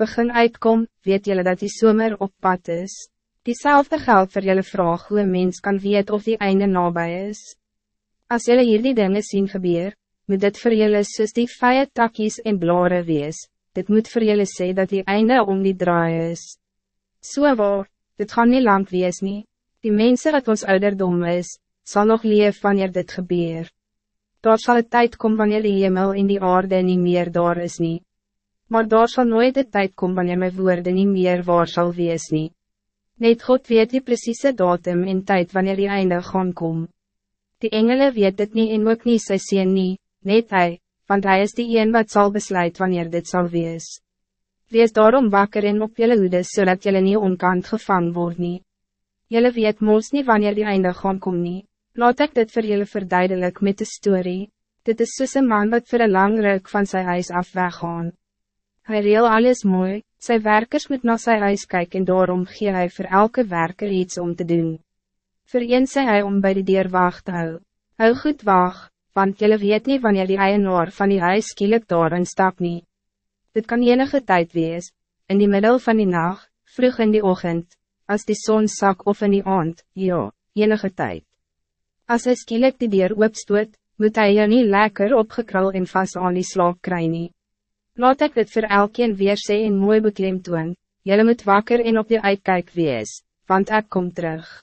begin uitkom, weet jullie dat die zomer op pad is. Diezelfde geld voor jullie vraag hoe een mens kan weet of die einde nabij is. Als jullie hier die dingen zien gebeur, moet dit voor jullie soos die vijf takjes en blare wees, dit moet voor jullie zeggen dat die einde om die draai is. So waar, dit gaan niet lang wees nie, die mensen wat ons ouderdom is, zal nog leef wanneer dit gebeur. Daar zal het tijd komen wanneer die hemel in die aarde niet meer daar is niet maar daar zal nooit de tijd komen wanneer mijn woorden niet meer waar zal wees nie. Net God weet die precieze datum en tijd wanneer die einde gaan kom. Die engelen weet het niet en ook nie sy sien nie, net hy, want hij is die een wat zal besluit wanneer dit zal wees. Wees daarom wakker en op jelle hoede zodat jelle niet onkant gevangen word nie. Jelle weet moos niet wanneer die einde gaan kom nie. Laat ik dit voor jullie verduidelijk met de story. Dit is soos een man wat voor een lang ruk van zijn huis af weggaan. Hij reel alles mooi, zijn werkers moet naar zijn huis kijken en daarom gee hij voor elke werker iets om te doen. Voor een zei hij om bij de dier wacht te hou. Hou goed wacht, want jullie weet niet wanneer die eienaar van die huis skielik daar een stap niet. Dit kan enige tijd wees, in die middel van die nacht, vroeg in die ochtend, als die zon zak of in die aand, ja, enige tijd. Als hij skielik die dier opstoot, moet hij je niet lekker opgekrul en vast aan die slaap krijgen. Laat ik dit voor elkeen weer sê en mooi beklemtoon, jylle moet wakker en op die uitkijk wees, want ik kom terug.